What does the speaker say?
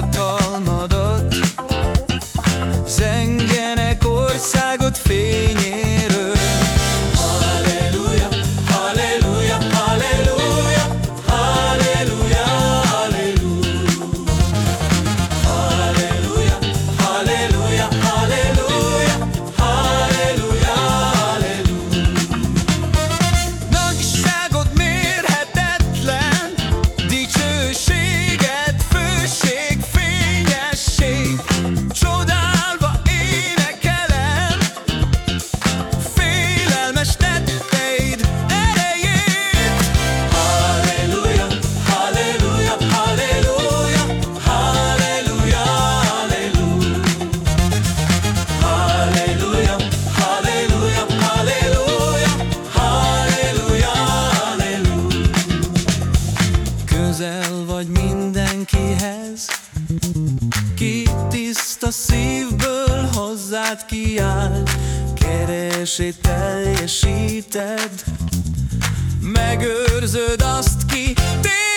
Toto. senkihez Ki tiszta szívből hozzád kiáll? Keresé, teljesíted. Megőrzöd azt ki téged